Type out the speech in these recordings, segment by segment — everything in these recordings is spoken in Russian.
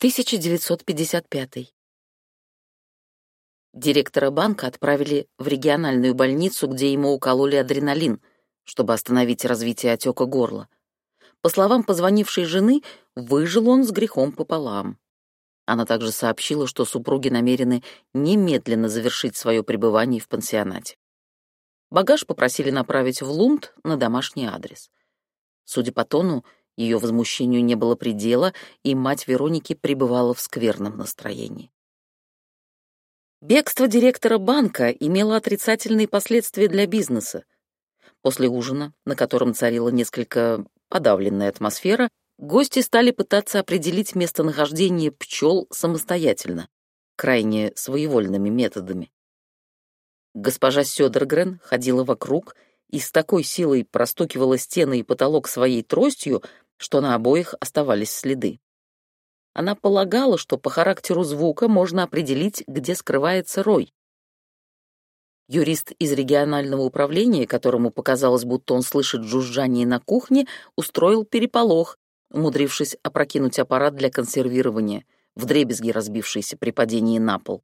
1955. Директора банка отправили в региональную больницу, где ему укололи адреналин, чтобы остановить развитие отека горла. По словам позвонившей жены, выжил он с грехом пополам. Она также сообщила, что супруги намерены немедленно завершить свое пребывание в пансионате. Багаж попросили направить в Лунд на домашний адрес. Судя по тону, ее возмущению не было предела, и мать Вероники пребывала в скверном настроении. Бегство директора банка имело отрицательные последствия для бизнеса. После ужина, на котором царила несколько подавленная атмосфера, гости стали пытаться определить местонахождение пчел самостоятельно, крайне своевольными методами. Госпожа Сёдергрен ходила вокруг и с такой силой простукивала стены и потолок своей тростью, что на обоих оставались следы. Она полагала, что по характеру звука можно определить, где скрывается рой. Юрист из регионального управления, которому показалось, будто он слышит жужжание на кухне, устроил переполох, умудрившись опрокинуть аппарат для консервирования, вдребезги разбившийся при падении на пол.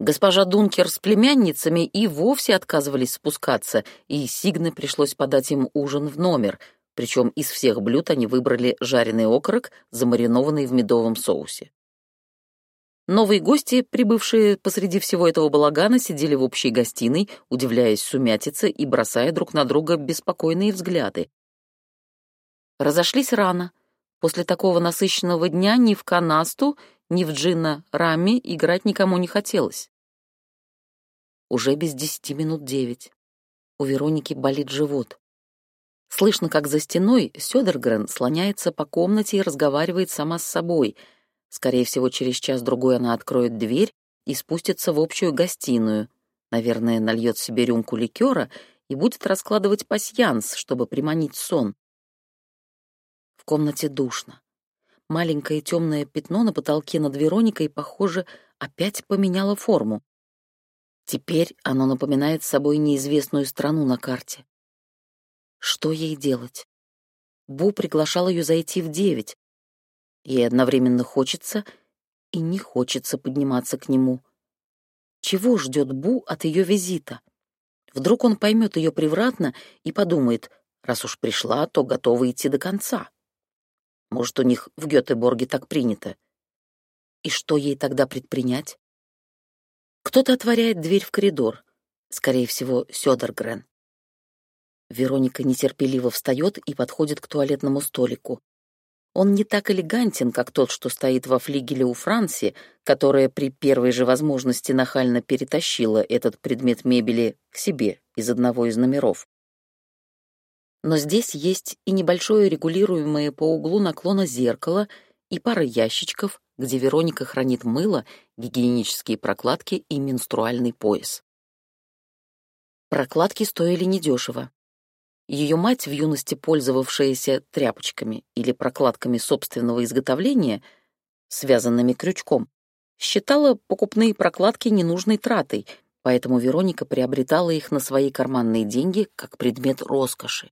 Госпожа Дункер с племянницами и вовсе отказывались спускаться, и Сигне пришлось подать им ужин в номер — причем из всех блюд они выбрали жареный окорок, замаринованный в медовом соусе. Новые гости, прибывшие посреди всего этого балагана, сидели в общей гостиной, удивляясь сумятице и бросая друг на друга беспокойные взгляды. Разошлись рано. После такого насыщенного дня ни в канасту, ни в джинна рами играть никому не хотелось. Уже без десяти минут девять. У Вероники болит живот. Слышно, как за стеной Сёдергрен слоняется по комнате и разговаривает сама с собой. Скорее всего, через час-другой она откроет дверь и спустится в общую гостиную. Наверное, нальет себе рюмку ликера и будет раскладывать пасьянс, чтобы приманить сон. В комнате душно. Маленькое темное пятно на потолке над Вероникой, похоже, опять поменяло форму. Теперь оно напоминает собой неизвестную страну на карте. Что ей делать? Бу приглашал ее зайти в девять. Ей одновременно хочется и не хочется подниматься к нему. Чего ждет Бу от ее визита? Вдруг он поймет ее превратно и подумает, раз уж пришла, то готова идти до конца. Может, у них в Гетеборге так принято. И что ей тогда предпринять? Кто-то отворяет дверь в коридор. Скорее всего, Сёдергрен. Вероника нетерпеливо встает и подходит к туалетному столику. Он не так элегантен, как тот, что стоит во флигеле у Франции, которая при первой же возможности нахально перетащила этот предмет мебели к себе из одного из номеров. Но здесь есть и небольшое регулируемое по углу наклона зеркало и пара ящичков, где Вероника хранит мыло, гигиенические прокладки и менструальный пояс. Прокладки стоили недешево. Ее мать, в юности пользовавшаяся тряпочками или прокладками собственного изготовления, связанными крючком, считала покупные прокладки ненужной тратой, поэтому Вероника приобретала их на свои карманные деньги как предмет роскоши.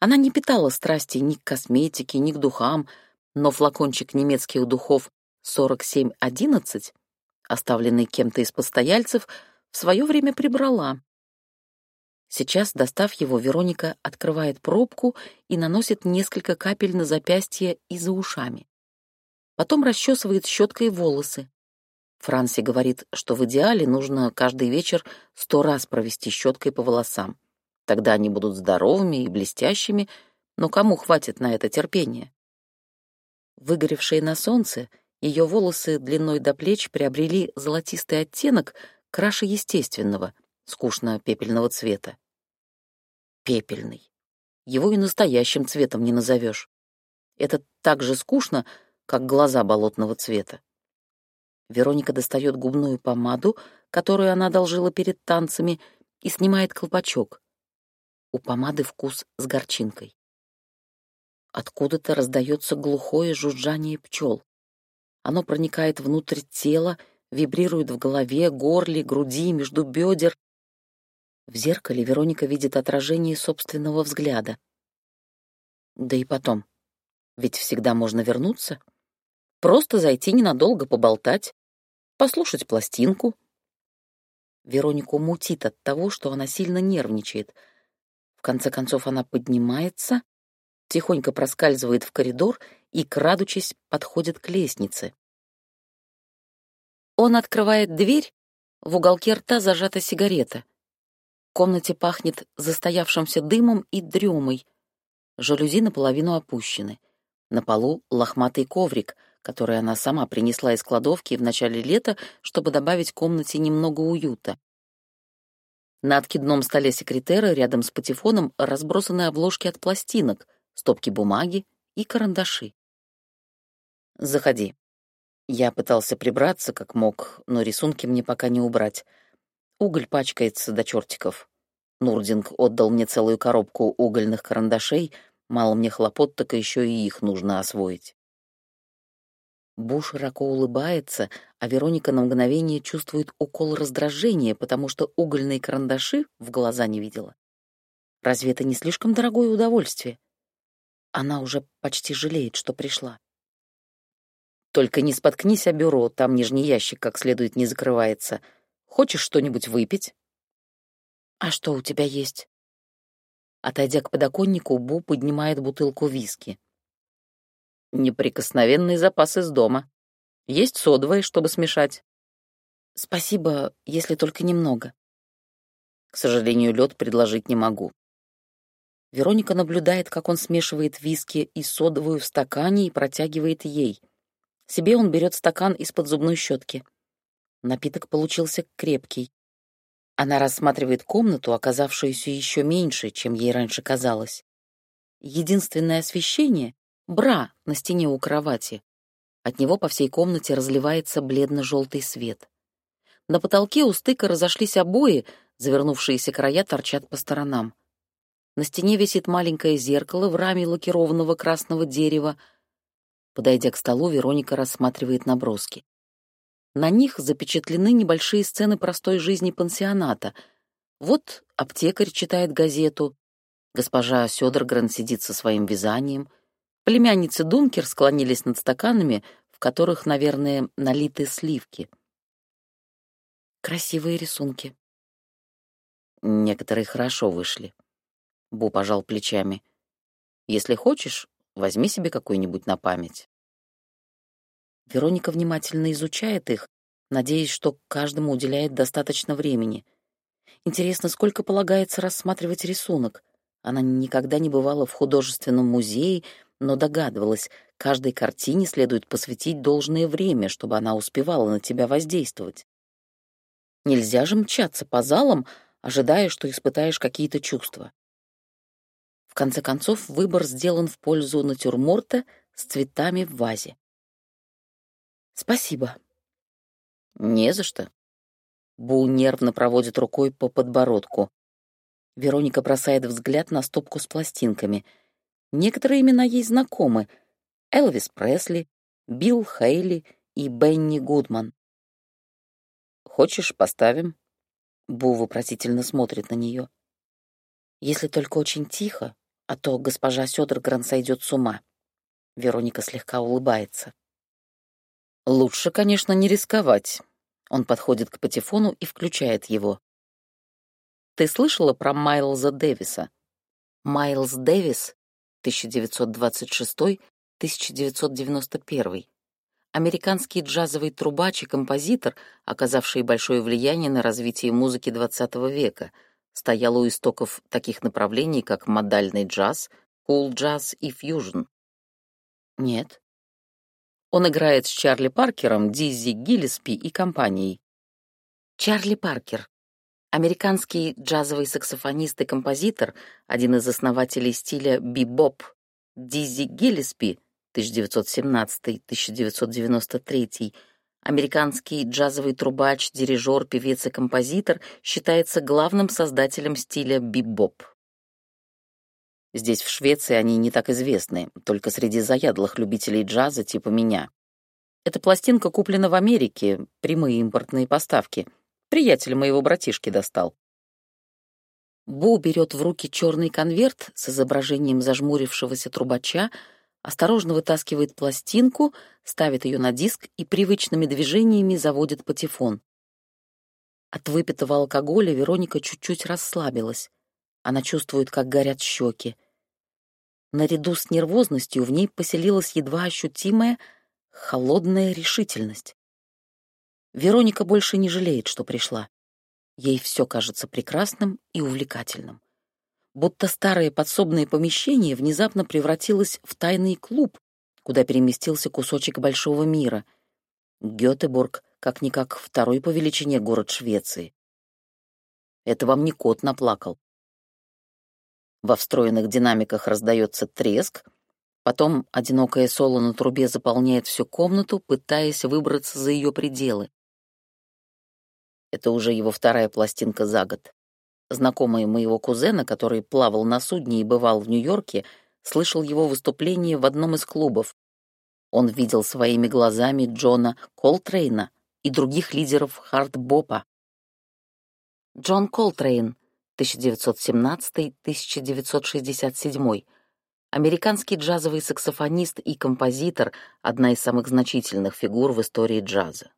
Она не питала страсти ни к косметике, ни к духам, но флакончик немецких духов 4711, оставленный кем-то из постояльцев, в свое время прибрала, Сейчас, достав его, Вероника открывает пробку и наносит несколько капель на запястье и за ушами. Потом расчесывает щеткой волосы. Франси говорит, что в идеале нужно каждый вечер сто раз провести щеткой по волосам. Тогда они будут здоровыми и блестящими, но кому хватит на это терпения? Выгоревшие на солнце, ее волосы длиной до плеч приобрели золотистый оттенок краше естественного — скучно-пепельного цвета. Пепельный. Его и настоящим цветом не назовешь. Это так же скучно, как глаза болотного цвета. Вероника достает губную помаду, которую она одолжила перед танцами, и снимает колпачок. У помады вкус с горчинкой. Откуда-то раздается глухое жужжание пчел. Оно проникает внутрь тела, вибрирует в голове, горле, груди, между бедер, в зеркале Вероника видит отражение собственного взгляда. Да и потом. Ведь всегда можно вернуться. Просто зайти ненадолго поболтать, послушать пластинку. Веронику мутит от того, что она сильно нервничает. В конце концов она поднимается, тихонько проскальзывает в коридор и, крадучись, подходит к лестнице. Он открывает дверь, в уголке рта зажата сигарета. Комнате пахнет застоявшимся дымом и дремой. Жалюзи наполовину опущены. На полу лохматый коврик, который она сама принесла из кладовки в начале лета, чтобы добавить комнате немного уюта. На откидном столе секретера рядом с патефоном разбросаны обложки от пластинок, стопки бумаги и карандаши. «Заходи». Я пытался прибраться как мог, но рисунки мне пока не убрать. Уголь пачкается до чертиков. Нурдинг отдал мне целую коробку угольных карандашей — Мало мне хлопот, так еще и их нужно освоить. Бу широко улыбается, а Вероника на мгновение чувствует укол раздражения, потому что угольные карандаши в глаза не видела. Разве это не слишком дорогое удовольствие? Она уже почти жалеет, что пришла. Только не споткнись о бюро, там нижний ящик как следует не закрывается. Хочешь что-нибудь выпить? А что у тебя есть? Отойдя к подоконнику, Бу поднимает бутылку виски. Неприкосновенный запас из дома. Есть содовое, чтобы смешать. Спасибо, если только немного. К сожалению, лед предложить не могу. Вероника наблюдает, как он смешивает виски и содовую в стакане и протягивает ей. Себе он берет стакан из-под зубной щетки. Напиток получился крепкий. Она рассматривает комнату, оказавшуюся еще меньше, чем ей раньше казалось. Единственное освещение — бра на стене у кровати. От него по всей комнате разливается бледно-желтый свет. На потолке у стыка разошлись обои, завернувшиеся края торчат по сторонам. На стене висит маленькое зеркало в раме лакированного красного дерева. Подойдя к столу, Вероника рассматривает наброски. На них запечатлены небольшие сцены простой жизни пансионата. Вот аптекарь читает газету, госпожа Сёдергрен сидит со своим вязанием, племянницы Дункер склонились над стаканами, в которых, наверное, налиты сливки. Красивые рисунки. Некоторые хорошо вышли. Бу пожал плечами. Если хочешь, возьми себе какой-нибудь на память. Вероника внимательно изучает их, надеясь, что каждому уделяет достаточно времени. Интересно, сколько полагается рассматривать рисунок? Она никогда не бывала в художественном музее, но догадывалась, каждой картине следует посвятить должное время, чтобы она успевала на тебя воздействовать. Нельзя же мчаться по залам, ожидая, что испытаешь какие-то чувства. В конце концов, выбор сделан в пользу натюрморта с цветами в вазе. Спасибо. Не за что. Бу нервно проводит рукой по подбородку. Вероника бросает взгляд на стопку с пластинками. Некоторые имена ей знакомы. Элвис Пресли, Билл Хейли и Бенни Гудман. «Хочешь, поставим?» Бу вопросительно смотрит на нее. «Если только очень тихо, а то госпожа Сёдергран сойдет с ума». Вероника слегка улыбается. Лучше, конечно, не рисковать. Он подходит к патефону и включает его. Ты слышала про Майлза Дэвиса? Майлз Дэвис, 1926-1991. Американский джазовый трубач и композитор, оказавший большое влияние на развитие музыки XX века, стоял у истоков таких направлений, как модальный джаз, кул-джаз и фьюжн. Нет, он играет с Чарли Паркером, Диззи Гиллиспи и компанией. Чарли Паркер. Американский джазовый саксофонист и композитор, один из основателей стиля бибоп. Диззи Гиллиспи 1917-1993 Американский джазовый трубач, дирижер, певец и композитор считается главным создателем стиля бибоп. Здесь, в Швеции, они не так известны, только среди заядлых любителей джаза типа меня. Эта пластинка куплена в Америке, прямые импортные поставки. Приятель моего братишки достал. Бу берет в руки черный конверт с изображением зажмурившегося трубача, осторожно вытаскивает пластинку, ставит ее на диск и привычными движениями заводит патефон. От выпитого алкоголя Вероника чуть-чуть расслабилась. Она чувствует, как горят щеки. Наряду с нервозностью в ней поселилась едва ощутимая холодная решительность. Вероника больше не жалеет, что пришла. Ей все кажется прекрасным и увлекательным. Будто старое подсобное помещение внезапно превратилось в тайный клуб, куда переместился кусочек большого мира. Гетеборг, как-никак, второй по величине город Швеции. Это вам не кот наплакал. Во встроенных динамиках раздается треск, потом одинокое соло на трубе заполняет всю комнату, пытаясь выбраться за ее пределы. Это уже его вторая пластинка за год. Знакомый моего кузена, который плавал на судне и бывал в Нью-Йорке, слышал его выступление в одном из клубов. Он видел своими глазами Джона Колтрейна и других лидеров хард-бопа. Джон Колтрейн, 1917-1967, американский джазовый саксофонист и композитор, одна из самых значительных фигур в истории джаза.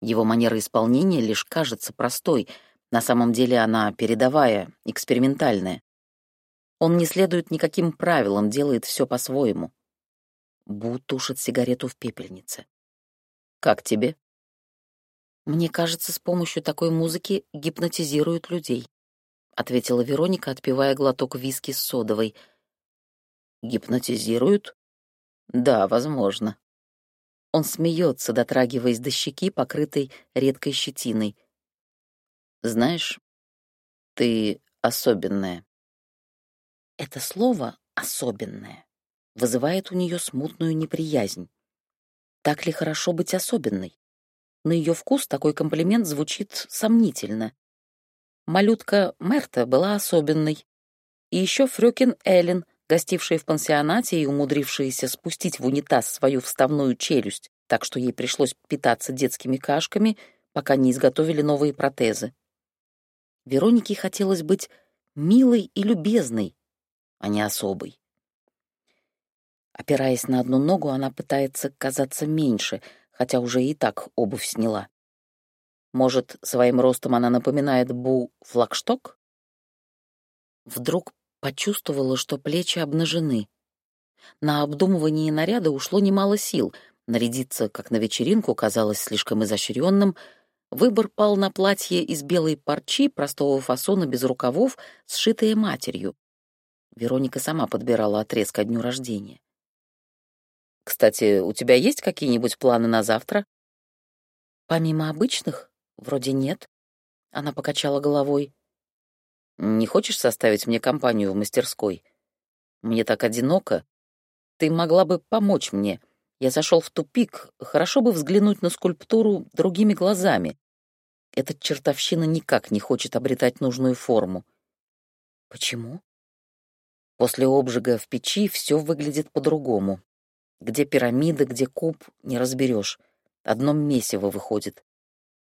Его манера исполнения лишь кажется простой, на самом деле она передовая, экспериментальная. Он не следует никаким правилам, делает все по-своему. Бу тушит сигарету в пепельнице. «Как тебе?» «Мне кажется, с помощью такой музыки гипнотизируют людей», — ответила Вероника, отпивая глоток виски с содовой. «Гипнотизируют? Да, возможно». Он смеется, дотрагиваясь до щеки, покрытой редкой щетиной. «Знаешь, ты особенная». Это слово «особенное» вызывает у нее смутную неприязнь. Так ли хорошо быть особенной? На ее вкус такой комплимент звучит сомнительно. Малютка Мерта была особенной. И еще Фрёкин Эллен — гостившая в пансионате и умудрившаяся спустить в унитаз свою вставную челюсть, так что ей пришлось питаться детскими кашками, пока не изготовили новые протезы. Веронике хотелось быть милой и любезной, а не особой. Опираясь на одну ногу, она пытается казаться меньше, хотя уже и так обувь сняла. Может, своим ростом она напоминает Бу Флагшток? Вдруг почувствовала, что плечи обнажены. На обдумывание наряда ушло немало сил. Нарядиться, как на вечеринку, казалось слишком изощренным. Выбор пал на платье из белой парчи, простого фасона, без рукавов, сшитое матерью. Вероника сама подбирала отрез ко дню рождения. «Кстати, у тебя есть какие-нибудь планы на завтра?» «Помимо обычных, вроде нет», — она покачала головой. Не хочешь составить мне компанию в мастерской? Мне так одиноко. Ты могла бы помочь мне. Я зашел в тупик. Хорошо бы взглянуть на скульптуру другими глазами. Эта чертовщина никак не хочет обретать нужную форму. Почему? После обжига в печи все выглядит по-другому. Где пирамида, где куб, не разберешь. Одно месиво выходит.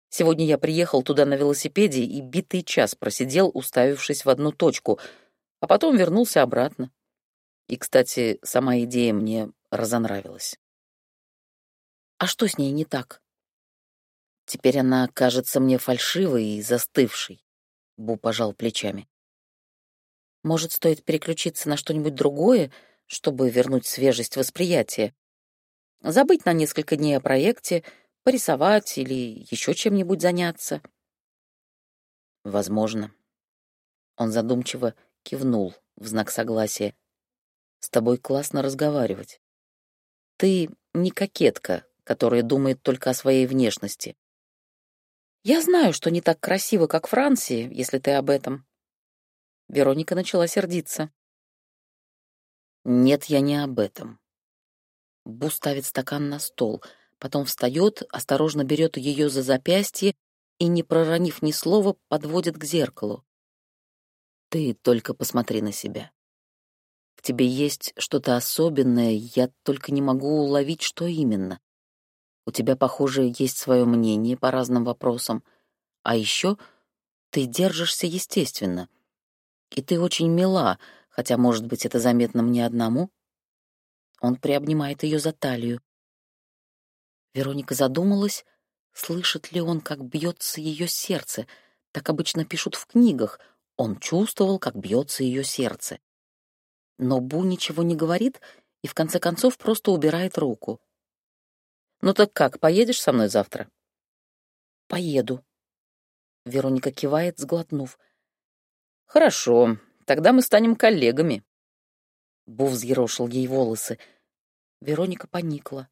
Сегодня я приехал туда на велосипеде и битый час просидел, уставившись в одну точку, а потом вернулся обратно. И, кстати, сама идея мне разонравилась. А что с ней не так? Теперь она кажется мне фальшивой и застывшей. Бу пожал плечами. Может, стоит переключиться на что-нибудь другое, чтобы вернуть свежесть восприятия? Забыть на несколько дней о проекте — порисовать или еще чем-нибудь заняться. Возможно. Он задумчиво кивнул в знак согласия. С тобой классно разговаривать. Ты не кокетка, которая думает только о своей внешности. Я знаю, что не так красиво, как Франции, если ты об этом. Вероника начала сердиться. Нет, я не об этом. Бу ставит стакан на стол — потом встает, осторожно берет ее за запястье и, не проронив ни слова, подводит к зеркалу. «Ты только посмотри на себя. В тебе есть что-то особенное, я только не могу уловить, что именно. У тебя, похоже, есть свое мнение по разным вопросам, а еще ты держишься естественно. И ты очень мила, хотя, может быть, это заметно мне одному. Он приобнимает ее за талию. Вероника задумалась, слышит ли он, как бьется ее сердце. Так обычно пишут в книгах. Он чувствовал, как бьется ее сердце. Но Бу ничего не говорит и в конце концов просто убирает руку. «Ну так как, поедешь со мной завтра?» «Поеду». Вероника кивает, сглотнув. «Хорошо, тогда мы станем коллегами». Бу взъерошил ей волосы. Вероника поникла.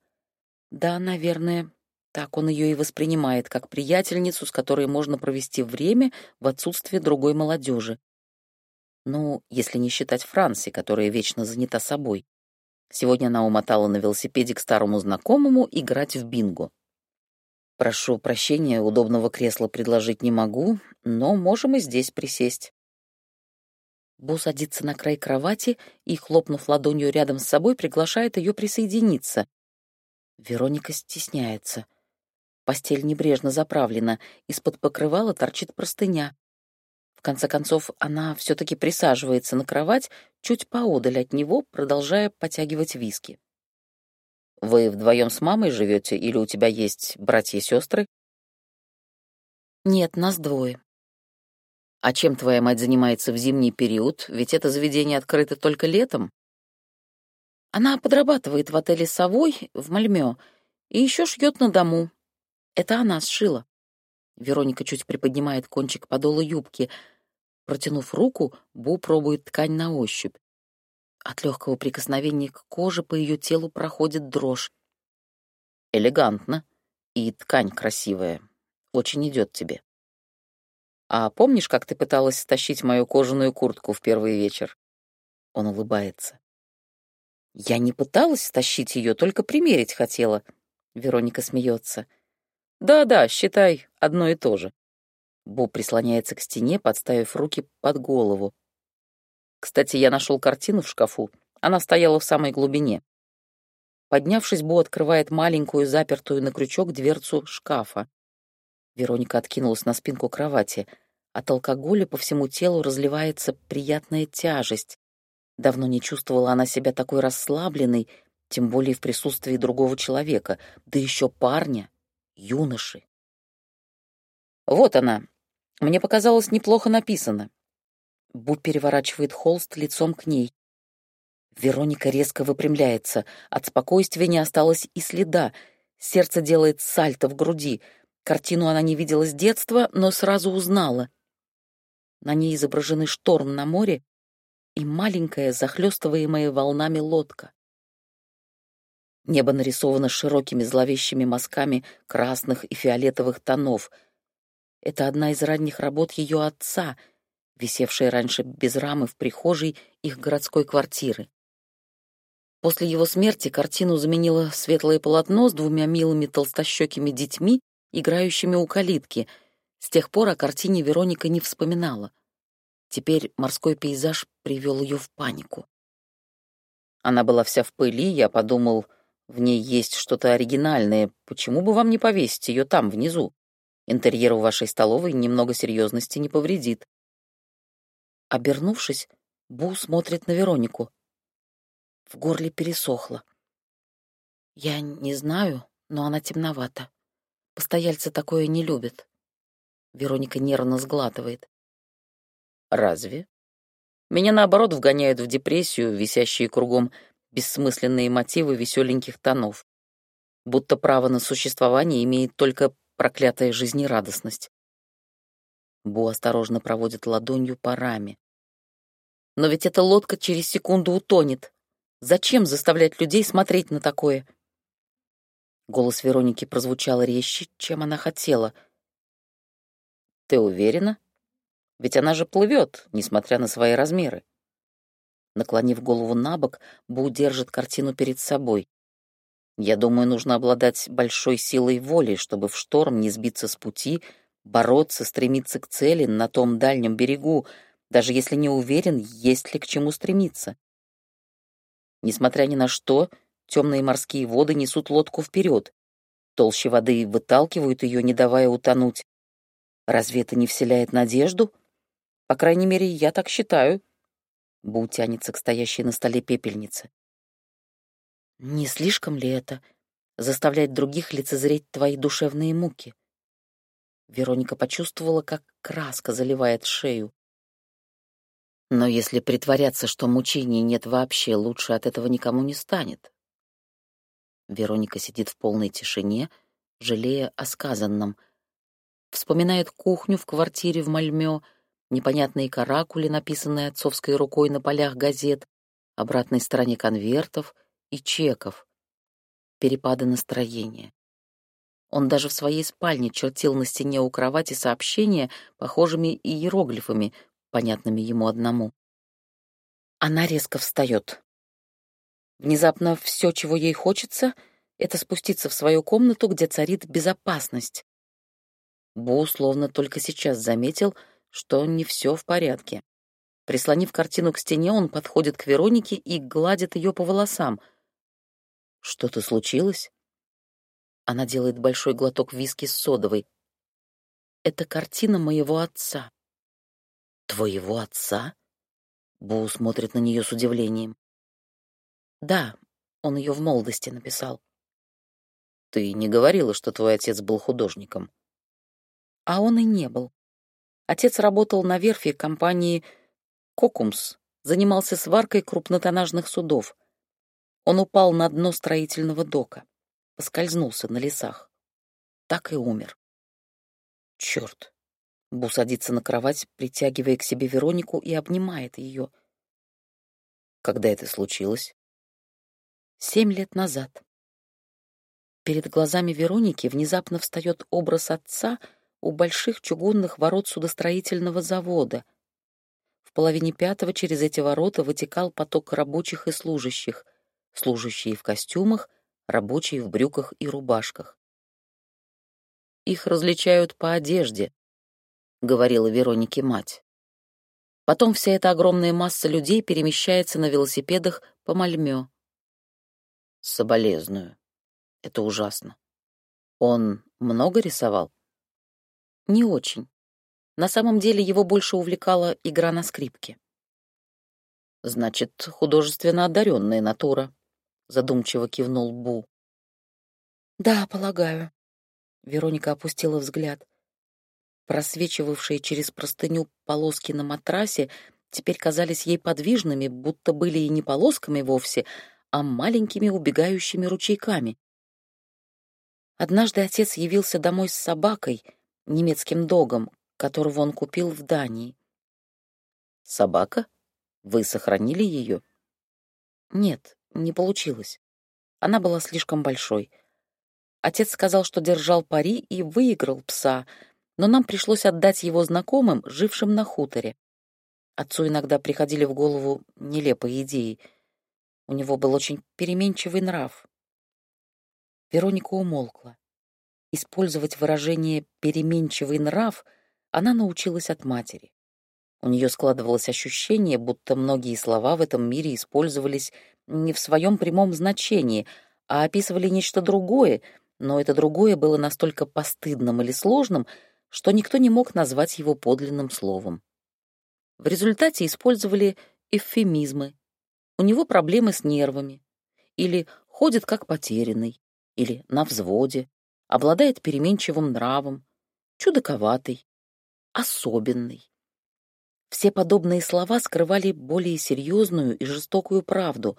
Да, наверное, так он ее и воспринимает, как приятельницу, с которой можно провести время в отсутствие другой молодежи. Ну, если не считать Франси, которая вечно занята собой. Сегодня она умотала на велосипеде к старому знакомому играть в бинго. Прошу прощения, удобного кресла предложить не могу, но можем и здесь присесть. Бу садится на край кровати и, хлопнув ладонью рядом с собой, приглашает ее присоединиться. Вероника стесняется. Постель небрежно заправлена, из-под покрывала торчит простыня. В конце концов, она все-таки присаживается на кровать чуть поодаль от него, продолжая потягивать виски. «Вы вдвоем с мамой живете или у тебя есть братья и сестры?» «Нет, нас двое». «А чем твоя мать занимается в зимний период? Ведь это заведение открыто только летом?» «Она подрабатывает в отеле «Совой» в Мальмё и еще шьет на дому. Это она сшила. Вероника чуть приподнимает кончик подола юбки. Протянув руку, Бу пробует ткань на ощупь. От легкого прикосновения к коже по ее телу проходит дрожь. Элегантно. И ткань красивая. Очень идет тебе. А помнишь, как ты пыталась стащить мою кожаную куртку в первый вечер? Он улыбается. Я не пыталась стащить ее, только примерить хотела. Вероника смеется. Да-да, считай, одно и то же. Бу прислоняется к стене, подставив руки под голову. Кстати, я нашел картину в шкафу. Она стояла в самой глубине. Поднявшись, Бу открывает маленькую, запертую на крючок дверцу шкафа. Вероника откинулась на спинку кровати. От алкоголя по всему телу разливается приятная тяжесть. Давно не чувствовала она себя такой расслабленной, тем более в присутствии другого человека, да еще парня юноши. Вот она. Мне показалось, неплохо написано. Бу переворачивает холст лицом к ней. Вероника резко выпрямляется. От спокойствия не осталось и следа. Сердце делает сальто в груди. Картину она не видела с детства, но сразу узнала. На ней изображены шторм на море и маленькая, захлестываемая волнами лодка. Небо нарисовано широкими зловещими мазками красных и фиолетовых тонов. Это одна из ранних работ ее отца, висевшая раньше без рамы в прихожей их городской квартиры. После его смерти картину заменило светлое полотно с двумя милыми толстощекими детьми, играющими у калитки. С тех пор о картине Вероника не вспоминала. Теперь морской пейзаж привел ее в панику. Она была вся в пыли, я подумал, в ней есть что-то оригинальное. Почему бы вам не повесить ее там, внизу? Интерьеру вашей столовой немного серьезности не повредит. Обернувшись, Бу смотрит на Веронику. В горле пересохло. Я не знаю, но она темновата. Постояльцы такое не любят. Вероника нервно сглатывает. Разве? Меня, наоборот, вгоняют в депрессию, висящие кругом бессмысленные мотивы веселеньких тонов. Будто право на существование имеет только проклятая жизнерадостность. Бу осторожно проводит ладонью по раме. Но ведь эта лодка через секунду утонет. Зачем заставлять людей смотреть на такое? Голос Вероники прозвучал резче, чем она хотела. «Ты уверена? Ведь она же плывет, несмотря на свои размеры». Наклонив голову на бок, Бу держит картину перед собой. Я думаю, нужно обладать большой силой воли, чтобы в шторм не сбиться с пути, бороться, стремиться к цели на том дальнем берегу, даже если не уверен, есть ли к чему стремиться. Несмотря ни на что, темные морские воды несут лодку вперед. Толщи воды выталкивают ее, не давая утонуть. Разве это не вселяет надежду? По крайней мере, я так считаю. Бу тянется к стоящей на столе пепельнице. Не слишком ли это заставлять других лицезреть твои душевные муки? Вероника почувствовала, как краска заливает шею. Но если притворяться, что мучений нет вообще, лучше от этого никому не станет. Вероника сидит в полной тишине, жалея о сказанном. Вспоминает кухню в квартире в Мальмё, непонятные каракули, написанные отцовской рукой на полях газет, обратной стороне конвертов и чеков, перепады настроения. Он даже в своей спальне чертил на стене у кровати сообщения, похожими иероглифами, понятными ему одному. Она резко встает. Внезапно все, чего ей хочется, это спуститься в свою комнату, где царит безопасность. Бу словно только сейчас заметил, что не все в порядке. Прислонив картину к стене, он подходит к Веронике и гладит ее по волосам. «Что-то случилось?» Она делает большой глоток виски с содовой. «Это картина моего отца». «Твоего отца?» Бу смотрит на нее с удивлением. «Да, он ее в молодости написал». «Ты не говорила, что твой отец был художником?» А он и не был. Отец работал на верфи компании «Кокумс», занимался сваркой крупнотоннажных судов. Он упал на дно строительного дока, поскользнулся на лесах. Так и умер. Черт. Бу садится на кровать, притягивая к себе Веронику и обнимает ее. Когда это случилось? Семь лет назад. Перед глазами Вероники внезапно встает образ отца у больших чугунных ворот судостроительного завода. В половине пятого через эти ворота вытекал поток рабочих и служащих, служащие в костюмах, рабочие в брюках и рубашках. Их различают по одежде, — говорила Веронике мать. Потом вся эта огромная масса людей перемещается на велосипедах по Мальмё. Соболезную. Это ужасно. Он много рисовал? Не очень. На самом деле его больше увлекала игра на скрипке. Значит, художественно одаренная натура, задумчиво кивнул Бу. Да, полагаю. Вероника опустила взгляд. Просвечивавшие через простыню полоски на матрасе теперь казались ей подвижными, будто были и не полосками вовсе, а маленькими убегающими ручейками. Однажды отец явился домой с собакой, немецким догом, которого он купил в Дании. «Собака? Вы сохранили ее?» «Нет, не получилось. Она была слишком большой. Отец сказал, что держал пари и выиграл пса — но нам пришлось отдать его знакомым, жившим на хуторе. Отцу иногда приходили в голову нелепые идеи. У него был очень переменчивый нрав. Вероника умолкла. Использовать выражение «переменчивый нрав» она научилась от матери. У нее складывалось ощущение, будто многие слова в этом мире использовались не в своем прямом значении, а описывали нечто другое, но это другое было настолько постыдным или сложным, что никто не мог назвать его подлинным словом. В результате использовали эвфемизмы. У него проблемы с нервами. Или ходит как потерянный. Или на взводе. Обладает переменчивым нравом. Чудаковатый. Особенный. Все подобные слова скрывали более серьезную и жестокую правду,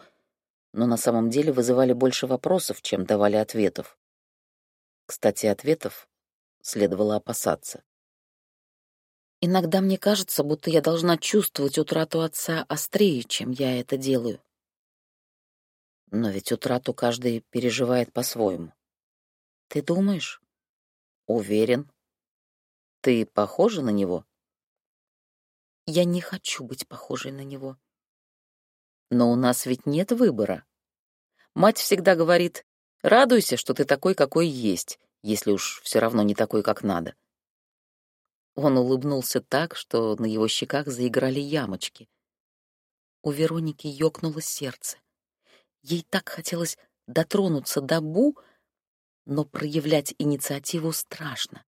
но на самом деле вызывали больше вопросов, чем давали ответов. Кстати, ответов следовало опасаться. Иногда мне кажется, будто я должна чувствовать утрату отца острее, чем я это делаю. Но ведь утрату каждый переживает по-своему. Ты думаешь? Уверен. Ты похожа на него? Я не хочу быть похожей на него. Но у нас ведь нет выбора. Мать всегда говорит, радуйся, что ты такой, какой есть, если уж все равно не такой, как надо. Он улыбнулся так, что на его щеках заиграли ямочки. У Вероники ёкнуло сердце. Ей так хотелось дотронуться до Бу, но проявлять инициативу страшно.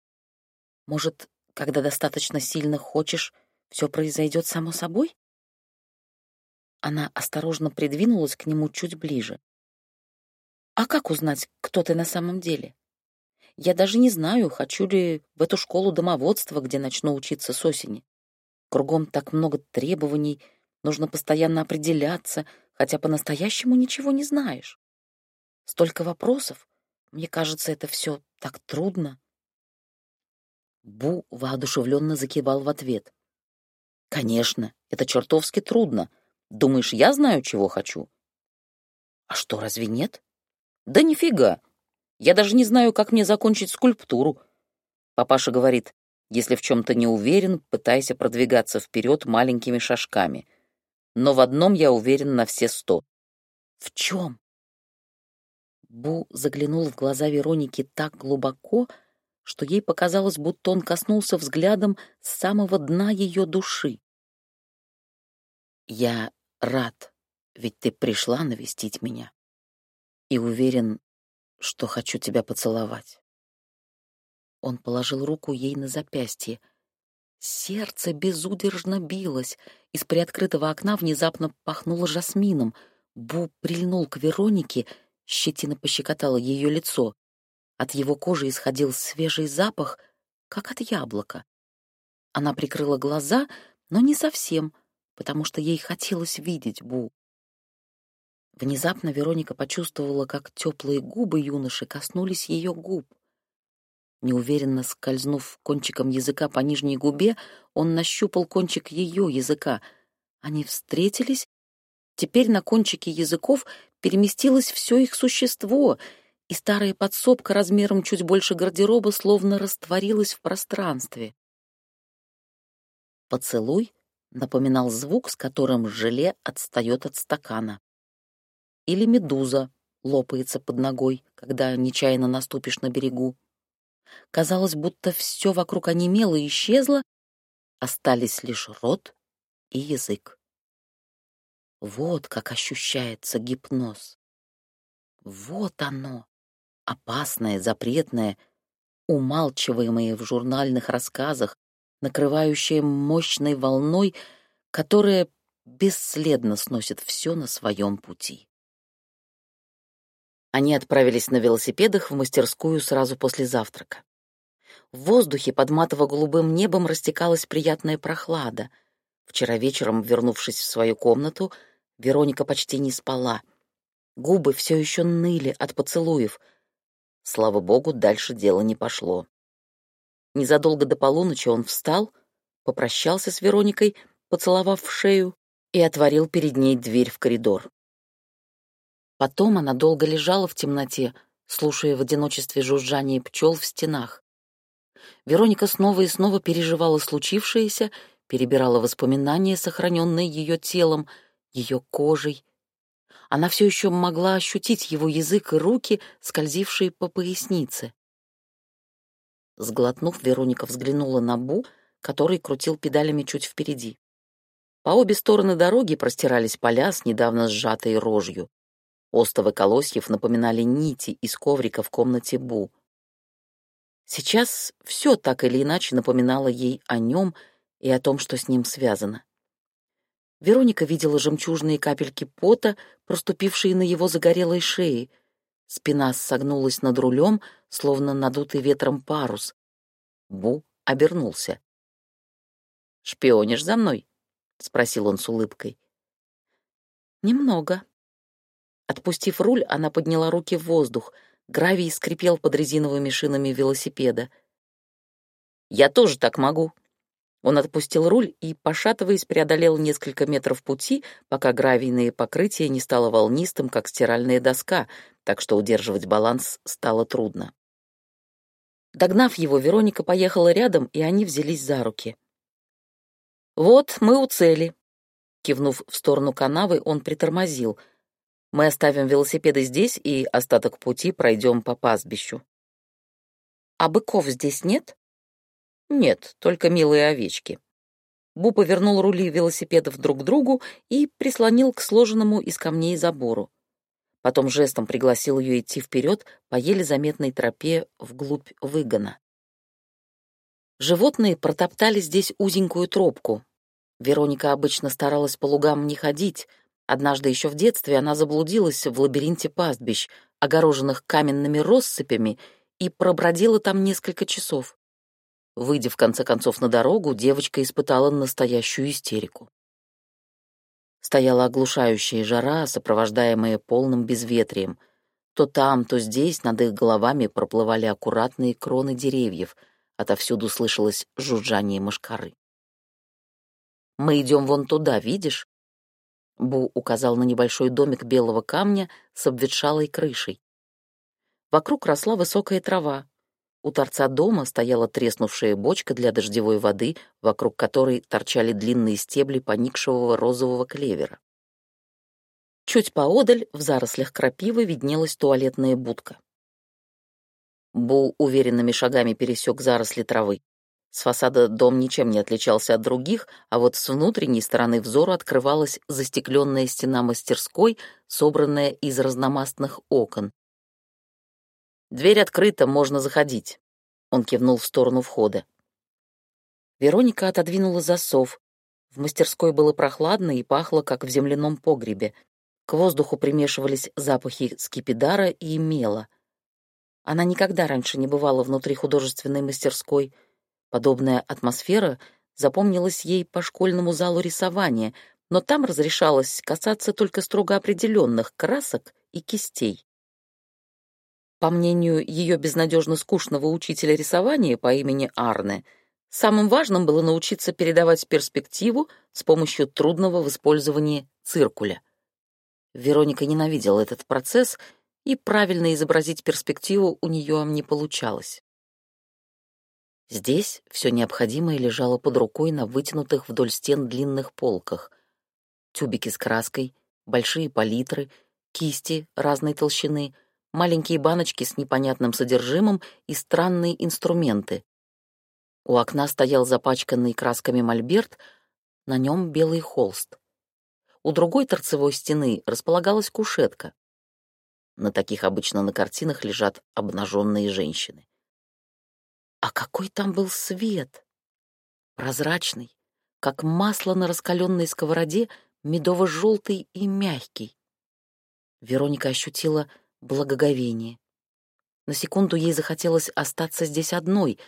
Может, когда достаточно сильно хочешь, все произойдет само собой? Она осторожно придвинулась к нему чуть ближе. А как узнать, кто ты на самом деле? Я даже не знаю, хочу ли в эту школу домоводства, где начну учиться с осени. Кругом так много требований, нужно постоянно определяться, хотя по-настоящему ничего не знаешь. Столько вопросов. Мне кажется, это все так трудно. Бу воодушевленно закивал в ответ. «Конечно, это чертовски трудно. Думаешь, я знаю, чего хочу?» «А что, разве нет?» «Да нифига. Я даже не знаю, как мне закончить скульптуру». Папаша говорит, если в чем-то не уверен, пытайся продвигаться вперед маленькими шажками. Но в одном я уверен на все сто. «В чем?» Бу заглянул в глаза Вероники так глубоко, что ей показалось, будто он коснулся взглядом самого дна ее души. «Я рад, ведь ты пришла навестить меня, и уверен, что хочу тебя поцеловать». Он положил руку ей на запястье. Сердце безудержно билось. Из приоткрытого окна внезапно пахнуло жасмином. Бу прильнул к Веронике, щетина пощекотала ее лицо. От его кожи исходил свежий запах, как от яблока. Она прикрыла глаза, но не совсем, потому что ей хотелось видеть Бу. Внезапно Вероника почувствовала, как теплые губы юноши коснулись ее губ. Неуверенно скользнув кончиком языка по нижней губе, он нащупал кончик ее языка. Они встретились. Теперь на кончике языков переместилось все их существо — и старая подсобка размером чуть больше гардероба словно растворилась в пространстве. Поцелуй напоминал звук, с которым желе отстает от стакана. Или медуза лопается под ногой, когда нечаянно наступишь на берегу. Казалось, будто все вокруг онемело и исчезло, остались лишь рот и язык. Вот как ощущается гипноз. Вот оно, опасное, запретное, умалчиваемое в журнальных рассказах, накрывающее мощной волной, которая бесследно сносит все на своем пути. Они отправились на велосипедах в мастерскую сразу после завтрака. В воздухе под матово-голубым небом растекалась приятная прохлада. Вчера вечером, вернувшись в свою комнату, Вероника почти не спала. Губы все еще ныли от поцелуев — Слава богу, дальше дело не пошло. Незадолго до полуночи он встал, попрощался с Вероникой, поцеловав в шею, и отворил перед ней дверь в коридор. Потом она долго лежала в темноте, слушая в одиночестве жужжание пчел в стенах. Вероника снова и снова переживала случившееся, перебирала воспоминания, сохраненные ее телом, ее кожей, она все еще могла ощутить его язык и руки, скользившие по пояснице. Сглотнув, Вероника взглянула на Бу, который крутил педалями чуть впереди. По обе стороны дороги простирались поля с недавно сжатой рожью. Остовы колосьев напоминали нити из коврика в комнате Бу. Сейчас все так или иначе напоминало ей о нем и о том, что с ним связано. Вероника видела жемчужные капельки пота, проступившие на его загорелой шее. Спина согнулась над рулем, словно надутый ветром парус. Бу обернулся. «Шпионишь за мной?» — спросил он с улыбкой. «Немного». Отпустив руль, она подняла руки в воздух. Гравий скрипел под резиновыми шинами велосипеда. «Я тоже так могу», он отпустил руль и, пошатываясь, преодолел несколько метров пути, пока гравийное покрытие не стало волнистым, как стиральная доска, так что удерживать баланс стало трудно. Догнав его, Вероника поехала рядом, и они взялись за руки. «Вот, мы у цели». Кивнув в сторону канавы, он притормозил. «Мы оставим велосипеды здесь и остаток пути пройдем по пастбищу». «А быков здесь нет?» Нет, только милые овечки. Бу повернул рули велосипедов друг к другу и прислонил к сложенному из камней забору. Потом жестом пригласил ее идти вперед по еле заметной тропе вглубь выгона. Животные протоптали здесь узенькую тропку. Вероника обычно старалась по лугам не ходить, Однажды еще в детстве она заблудилась в лабиринте пастбищ, огороженных каменными россыпями, и пробродила там несколько часов. Выйдя в конце концов на дорогу, девочка испытала настоящую истерику. Стояла оглушающая жара, сопровождаемая полным безветрием. То там, то здесь над их головами проплывали аккуратные кроны деревьев, отовсюду слышалось жужжание мошкары. «Мы идем вон туда, видишь?» Бу указал на небольшой домик белого камня с обветшалой крышей. Вокруг росла высокая трава, у торца дома стояла треснувшая бочка для дождевой воды, вокруг которой торчали длинные стебли поникшего розового клевера. Чуть поодаль, в зарослях крапивы, виднелась туалетная будка. Бу уверенными шагами пересек заросли травы. С фасада дом ничем не отличался от других, а вот с внутренней стороны взору открывалась застекленная стена мастерской, собранная из разномастных окон, Дверь открыта, можно заходить. Он кивнул в сторону входа. Вероника отодвинула засов. В мастерской было прохладно и пахло, как в земляном погребе. К воздуху примешивались запахи скипидара и мела. Она никогда раньше не бывала внутри художественной мастерской. Подобная атмосфера запомнилась ей по школьному залу рисования, но там разрешалось касаться только строго определенных красок и кистей. По мнению ее безнадежно скучного учителя рисования по имени Арне, самым важным было научиться передавать перспективу с помощью трудного в использовании циркуля. Вероника ненавидела этот процесс, и правильно изобразить перспективу у нее не получалось. Здесь все необходимое лежало под рукой на вытянутых вдоль стен длинных полках. Тюбики с краской, большие палитры, кисти разной толщины — маленькие баночки с непонятным содержимым и странные инструменты. У окна стоял запачканный красками мольберт, на нем белый холст. У другой торцевой стены располагалась кушетка. На таких обычно на картинах лежат обнаженные женщины. А какой там был свет! Прозрачный, как масло на раскаленной сковороде, медово-желтый и мягкий. Вероника ощутила благоговение. На секунду ей захотелось остаться здесь одной,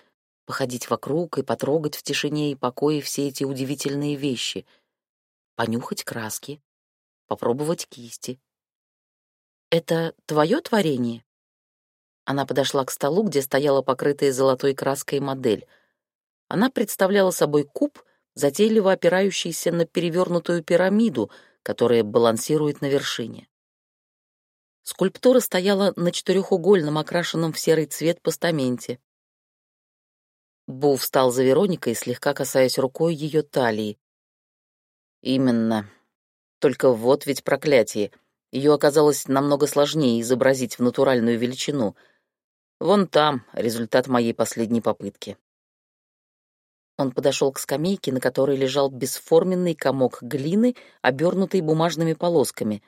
походить вокруг и потрогать в тишине и покое все эти удивительные вещи, понюхать краски, попробовать кисти. «Это твое творение?» Она подошла к столу, где стояла покрытая золотой краской модель. Она представляла собой куб, затейливо опирающийся на перевернутую пирамиду, которая балансирует на вершине. Скульптура стояла на четырехугольном, окрашенном в серый цвет постаменте. Бу встал за Вероникой, слегка касаясь рукой ее талии. Именно. Только вот ведь проклятие. Ее оказалось намного сложнее изобразить в натуральную величину. Вон там результат моей последней попытки. Он подошел к скамейке, на которой лежал бесформенный комок глины, обернутый бумажными полосками.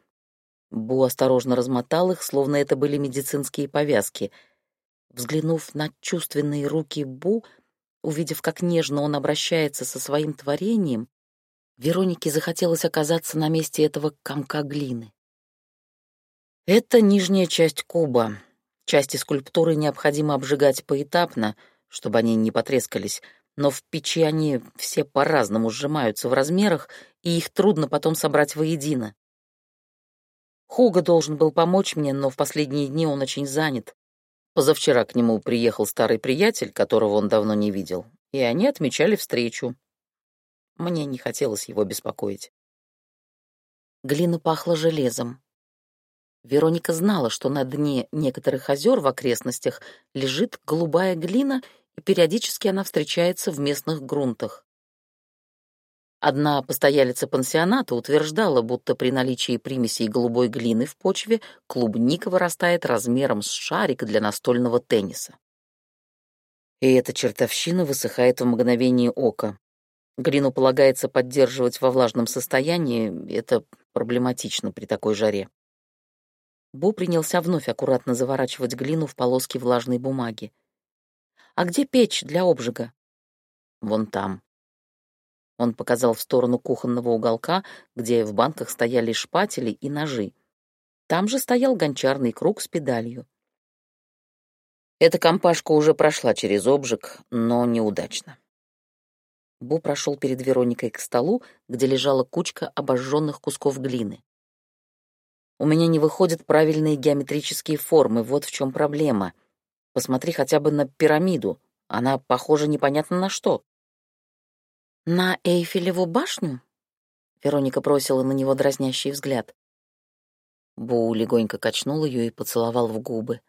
Бу осторожно размотал их, словно это были медицинские повязки. Взглянув на чувственные руки Бу, увидев, как нежно он обращается со своим творением, Веронике захотелось оказаться на месте этого комка глины. Это нижняя часть куба. Части скульптуры необходимо обжигать поэтапно, чтобы они не потрескались, но в печи они все по-разному сжимаются в размерах, и их трудно потом собрать воедино. Хуга должен был помочь мне, но в последние дни он очень занят. Позавчера к нему приехал старый приятель, которого он давно не видел, и они отмечали встречу. Мне не хотелось его беспокоить. Глина пахла железом. Вероника знала, что на дне некоторых озер в окрестностях лежит голубая глина, и периодически она встречается в местных грунтах. Одна постоялица пансионата утверждала, будто при наличии примесей голубой глины в почве клубника вырастает размером с шарик для настольного тенниса. И эта чертовщина высыхает в мгновение ока. Глину полагается поддерживать во влажном состоянии, это проблематично при такой жаре. Бу принялся вновь аккуратно заворачивать глину в полоски влажной бумаги. «А где печь для обжига?» «Вон там», Он показал в сторону кухонного уголка, где в банках стояли шпатели и ножи. Там же стоял гончарный круг с педалью. Эта компашка уже прошла через обжиг, но неудачно. Бу прошел перед Вероникой к столу, где лежала кучка обожженных кусков глины. «У меня не выходят правильные геометрические формы, вот в чем проблема. Посмотри хотя бы на пирамиду, она похожа непонятно на что». «На Эйфелеву башню?» Вероника бросила на него дразнящий взгляд. Бу легонько качнул ее и поцеловал в губы.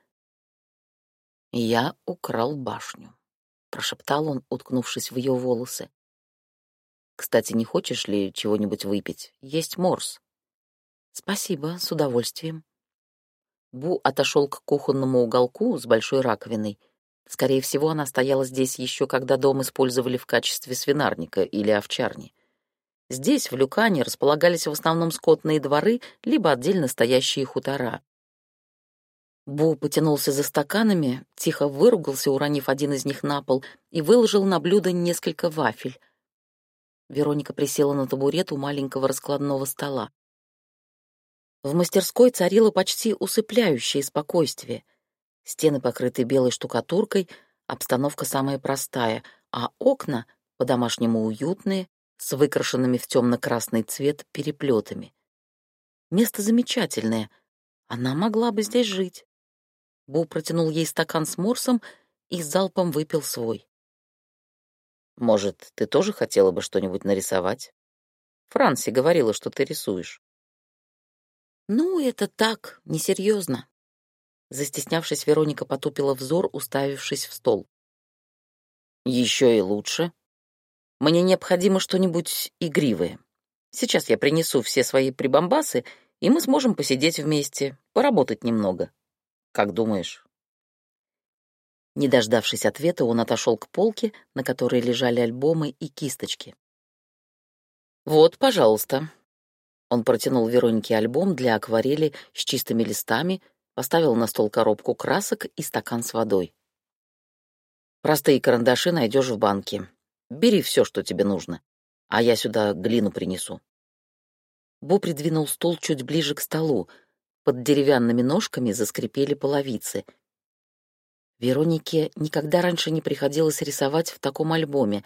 «Я украл башню», — прошептал он, уткнувшись в ее волосы. «Кстати, не хочешь ли чего-нибудь выпить? Есть морс». «Спасибо, с удовольствием». Бу отошел к кухонному уголку с большой раковиной. Скорее всего, она стояла здесь еще когда дом использовали в качестве свинарника или овчарни. Здесь, в Люкане, располагались в основном скотные дворы, либо отдельно стоящие хутора. Бу потянулся за стаканами, тихо выругался, уронив один из них на пол, и выложил на блюдо несколько вафель. Вероника присела на табурет у маленького раскладного стола. В мастерской царило почти усыпляющее спокойствие. Стены покрыты белой штукатуркой, обстановка самая простая, а окна по-домашнему уютные, с выкрашенными в темно-красный цвет переплетами. Место замечательное. Она могла бы здесь жить. Бу протянул ей стакан с морсом и залпом выпил свой. «Может, ты тоже хотела бы что-нибудь нарисовать? Франси говорила, что ты рисуешь». «Ну, это так, несерьезно». Застеснявшись, Вероника потупила взор, уставившись в стол. «Еще и лучше. Мне необходимо что-нибудь игривое. Сейчас я принесу все свои прибамбасы, и мы сможем посидеть вместе, поработать немного. Как думаешь?» Не дождавшись ответа, он отошел к полке, на которой лежали альбомы и кисточки. «Вот, пожалуйста». Он протянул Веронике альбом для акварели с чистыми листами, поставил на стол коробку красок и стакан с водой. «Простые карандаши найдешь в банке. Бери все, что тебе нужно, а я сюда глину принесу». Бо придвинул стул чуть ближе к столу, под деревянными ножками заскрипели половицы. Веронике никогда раньше не приходилось рисовать в таком альбоме.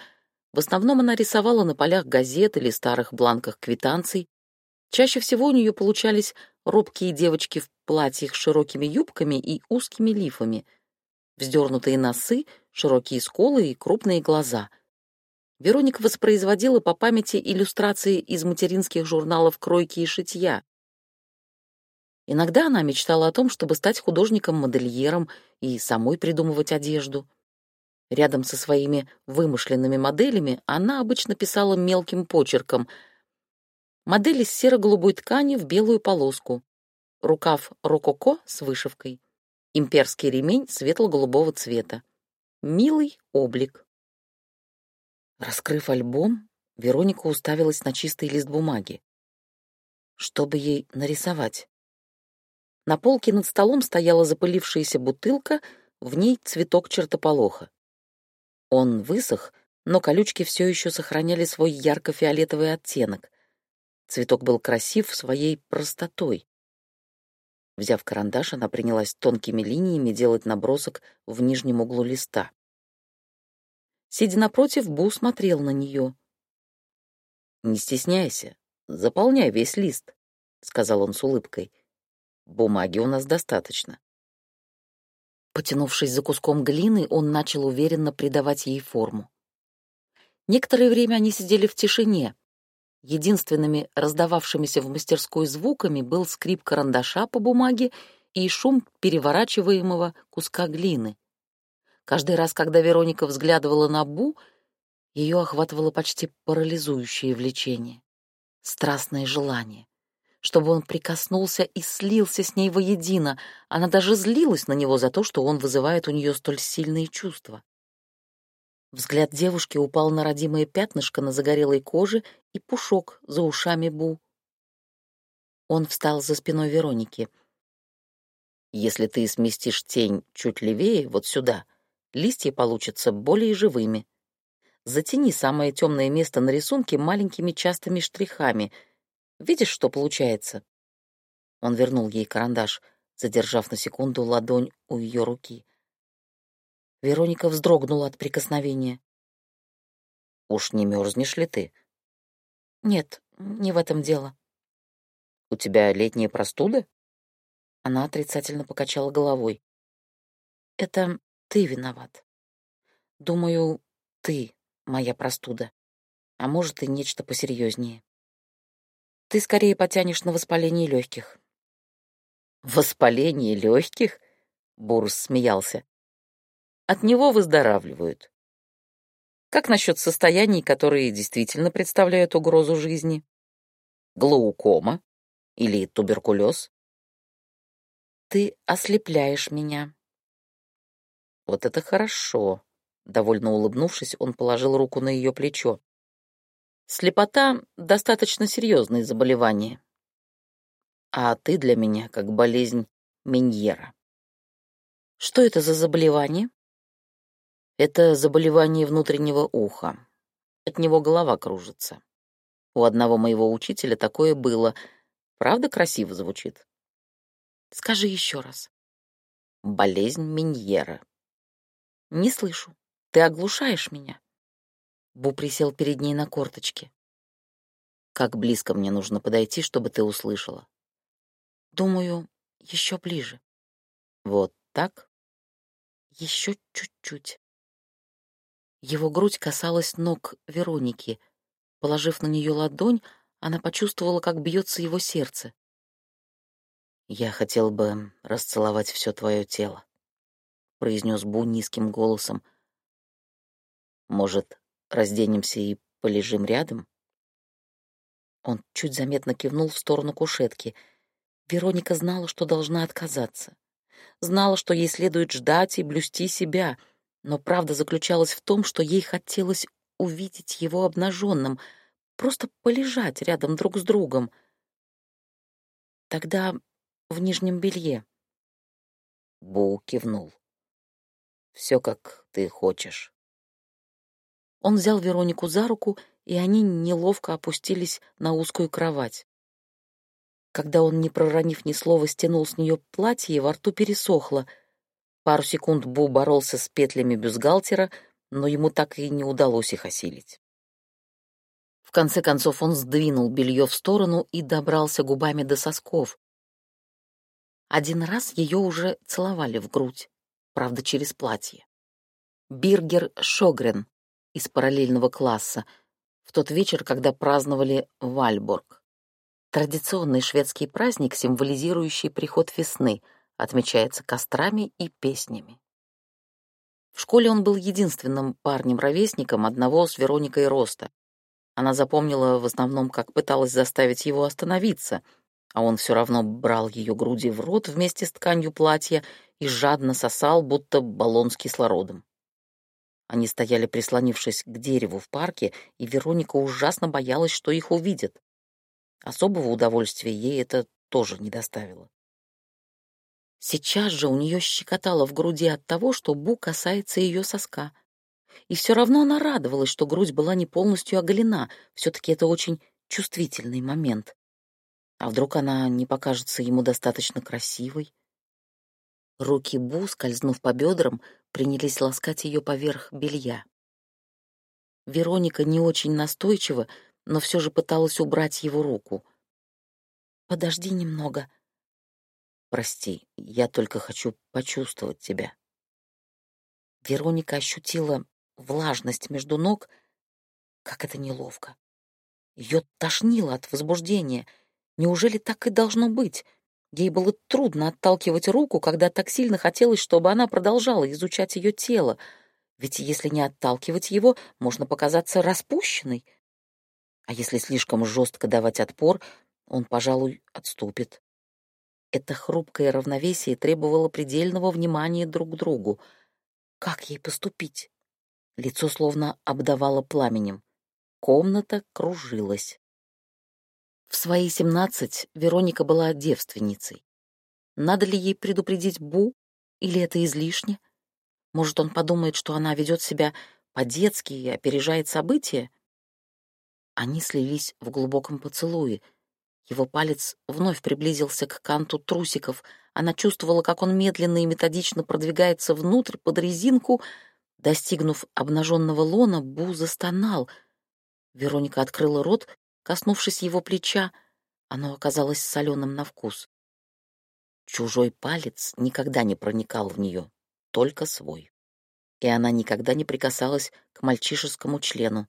В основном она рисовала на полях газет или старых бланках квитанций. Чаще всего у нее получались робкие девочки в платьях с широкими юбками и узкими лифами, вздернутые носы, широкие скулы и крупные глаза. Вероника воспроизводила по памяти иллюстрации из материнских журналов кройки и шитья. Иногда она мечтала о том, чтобы стать художником-модельером и самой придумывать одежду. Рядом со своими вымышленными моделями она обычно писала мелким почерком модель из серо-голубой ткани в белую полоску, рукав рококо с вышивкой, имперский ремень светло-голубого цвета, милый облик. Раскрыв альбом, Вероника уставилась на чистый лист бумаги. Что бы ей нарисовать? На полке над столом стояла запылившаяся бутылка, в ней цветок чертополоха. Он высох, но колючки все еще сохраняли свой ярко-фиолетовый оттенок. Цветок был красив своей простотой. Взяв карандаш, она принялась тонкими линиями делать набросок в нижнем углу листа. Сидя напротив, Бу смотрел на нее. «Не стесняйся, заполняй весь лист», — сказал он с улыбкой. Бумаги у нас достаточно. Потянувшись за куском глины, он начал уверенно придавать ей форму. Некоторое время они сидели в тишине. Единственными раздававшимися в мастерской звуками был скрип карандаша по бумаге и шум переворачиваемого куска глины. Каждый раз, когда Вероника взглядывала на Бу, ее охватывало почти парализующее влечение, страстное желание чтобы он прикоснулся и слился с ней воедино. Она даже злилась на него за то, что он вызывает у нее столь сильные чувства. Взгляд девушки упал на родимое пятнышко на загорелой коже и пушок за ушами Бу. Он встал за спиной Вероники. «Если ты сместишь тень чуть левее, вот сюда, листья получатся более живыми. затяни самое темное место на рисунке маленькими частыми штрихами. Видишь, что получается?» Он вернул ей карандаш, задержав на секунду ладонь у ее руки. Вероника вздрогнула от прикосновения. «Уж не мерзнешь ли ты?» «Нет, не в этом дело». «У тебя летняя простуда?» Она отрицательно покачала головой. «Это ты виноват. Думаю, ты моя простуда. А может, и нечто посерьезнее. Ты скорее потянешь на воспаление легких». «Воспаление легких?» — Бурс смеялся. «От него выздоравливают. Как насчет состояний, которые действительно представляют угрозу жизни? Глаукома или туберкулез? Ты ослепляешь меня. Вот это хорошо. Довольно улыбнувшись, он положил руку на ее плечо. Слепота — достаточно серьезное заболевание. А ты для меня как болезнь Меньера. Что это за заболевание? Это заболевание внутреннего уха. От него голова кружится. У одного моего учителя такое было. Правда красиво звучит? Скажи еще раз. Болезнь Миньера. Не слышу. Ты оглушаешь меня. Бу присел перед ней на корточки. Как близко мне нужно подойти, чтобы ты услышала? Думаю, еще ближе. Вот так? Еще чуть-чуть. Его грудь касалась ног Вероники. Положив на нее ладонь, она почувствовала, как бьется его сердце. «Я хотел бы расцеловать все твое тело», — произнес Бу низким голосом. «Может, разденемся и полежим рядом?» Он чуть заметно кивнул в сторону кушетки. Вероника знала, что должна отказаться. Знала, что ей следует ждать и блюсти себя — но правда заключалась в том, что ей хотелось увидеть его обнаженным, просто полежать рядом друг с другом. Тогда в нижнем белье. Боу кивнул. «Все, как ты хочешь». Он взял Веронику за руку, и они неловко опустились на узкую кровать. Когда он, не проронив ни слова, стянул с нее платье, во рту пересохло — Пару секунд Бу боролся с петлями бюстгальтера, но ему так и не удалось их осилить. В конце концов он сдвинул белье в сторону и добрался губами до сосков. Один раз ее уже целовали в грудь, правда, через платье. Биргер Шогрен из параллельного класса в тот вечер, когда праздновали Вальборг. Традиционный шведский праздник, символизирующий приход весны — отмечается кострами и песнями. В школе он был единственным парнем-ровесником одного с Вероникой роста. Она запомнила в основном, как пыталась заставить его остановиться, а он все равно брал ее груди в рот вместе с тканью платья и жадно сосал, будто баллон с кислородом. Они стояли, прислонившись к дереву в парке, и Вероника ужасно боялась, что их увидят. Особого удовольствия ей это тоже не доставило. Сейчас же у нее щекотало в груди от того, что Бу касается ее соска. И все равно она радовалась, что грудь была не полностью оголена. Все-таки это очень чувствительный момент. А вдруг она не покажется ему достаточно красивой? Руки Бу, скользнув по бедрам, принялись ласкать ее поверх белья. Вероника не очень настойчиво, но все же пыталась убрать его руку. «Подожди немного», Прости, я только хочу почувствовать тебя. Вероника ощутила влажность между ног. Как это неловко. Ее тошнило от возбуждения. Неужели так и должно быть? Ей было трудно отталкивать руку, когда так сильно хотелось, чтобы она продолжала изучать ее тело. Ведь если не отталкивать его, можно показаться распущенной. А если слишком жестко давать отпор, он, пожалуй, отступит. Это хрупкое равновесие требовало предельного внимания друг к другу. Как ей поступить? Лицо словно обдавало пламенем. Комната кружилась. В свои семнадцать Вероника была девственницей. Надо ли ей предупредить Бу, или это излишне? Может, он подумает, что она ведет себя по-детски опережает события? Они слились в глубоком поцелуе. Его палец вновь приблизился к канту трусиков. Она чувствовала, как он медленно и методично продвигается внутрь под резинку. Достигнув обнаженного лона, Бу застонал. Вероника открыла рот, коснувшись его плеча. Оно оказалось соленым на вкус. Чужой палец никогда не проникал в нее, только свой. И она никогда не прикасалась к мальчишескому члену.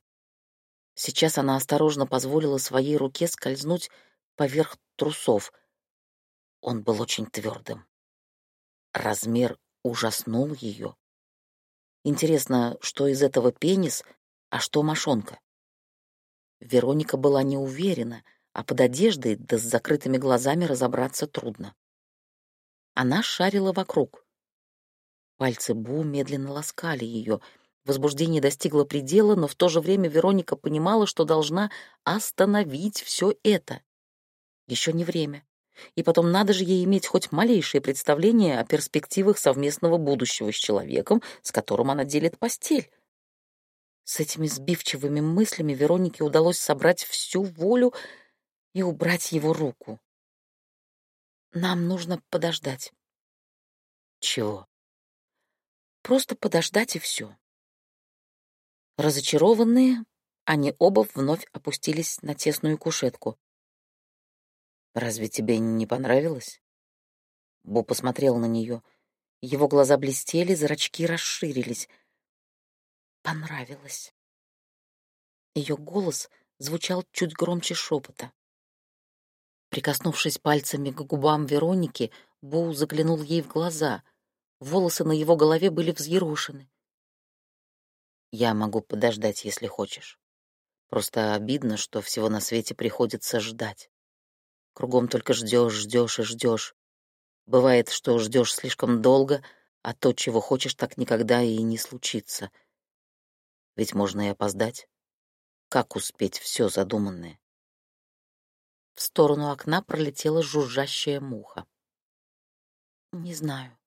Сейчас она осторожно позволила своей руке скользнуть поверх трусов. Он был очень твердым. Размер ужаснул ее. Интересно, что из этого пенис, а что мошонка? Вероника была не уверена, а под одеждой да с закрытыми глазами разобраться трудно. Она шарила вокруг. Пальцы Бу медленно ласкали ее. Возбуждение достигло предела, но в то же время Вероника понимала, что должна остановить все это. Еще не время. И потом надо же ей иметь хоть малейшее представление о перспективах совместного будущего с человеком, с которым она делит постель. С этими сбивчивыми мыслями Веронике удалось собрать всю волю и убрать его руку. Нам нужно подождать. Чего? Просто подождать и все. Разочарованные, они оба вновь опустились на тесную кушетку. «Разве тебе не понравилось?» Бо посмотрел на нее. Его глаза блестели, зрачки расширились. «Понравилось». Ее голос звучал чуть громче шепота. Прикоснувшись пальцами к губам Вероники, Боу заглянул ей в глаза. Волосы на его голове были взъерошены. «Я могу подождать, если хочешь. Просто обидно, что всего на свете приходится ждать. Кругом только ждешь, ждешь и ждешь. Бывает, что ждешь слишком долго, а то, чего хочешь, так никогда и не случится. Ведь можно и опоздать. Как успеть все задуманное?» В сторону окна пролетела жужжащая муха. «Не знаю».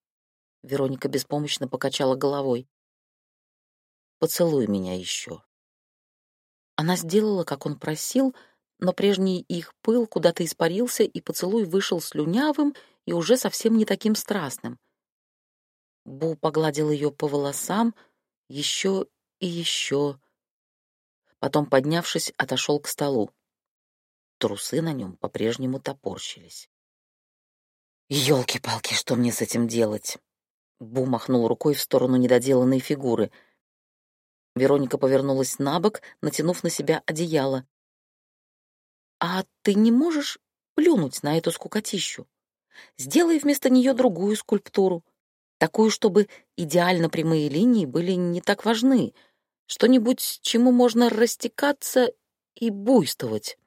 Вероника беспомощно покачала головой. «Поцелуй меня еще». Она сделала, как он просил, но прежний их пыл куда-то испарился, и поцелуй вышел слюнявым и уже совсем не таким страстным. Бу погладил ее по волосам еще и еще. Потом, поднявшись, отошел к столу. Трусы на нем по-прежнему топорщились. «Елки-палки, что мне с этим делать?» Бу махнул рукой в сторону недоделанной фигуры. Вероника повернулась на бок, натянув на себя одеяло. «А ты не можешь плюнуть на эту скукотищу? Сделай вместо нее другую скульптуру, такую, чтобы идеально прямые линии были не так важны, что-нибудь, чему можно растекаться и буйствовать».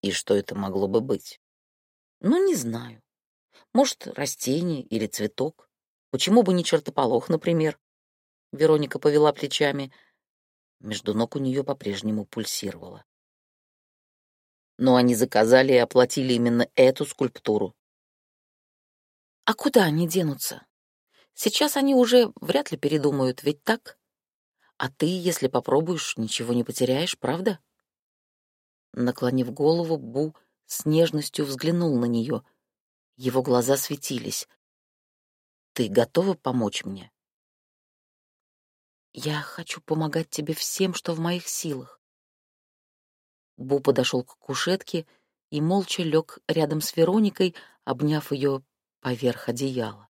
И что это могло бы быть? Ну, не знаю. Может, растение или цветок. Почему бы не чертополох, например? Вероника повела плечами. Между ног у нее по-прежнему пульсировало. Но они заказали и оплатили именно эту скульптуру. А куда они денутся? Сейчас они уже вряд ли передумают, ведь так? А ты, если попробуешь, ничего не потеряешь, правда? Наклонив голову, Бу с нежностью взглянул на нее. Его глаза светились. «Ты готова помочь мне?» «Я хочу помогать тебе всем, что в моих силах». Бу подошел к кушетке и молча лег рядом с Вероникой, обняв ее поверх одеяла.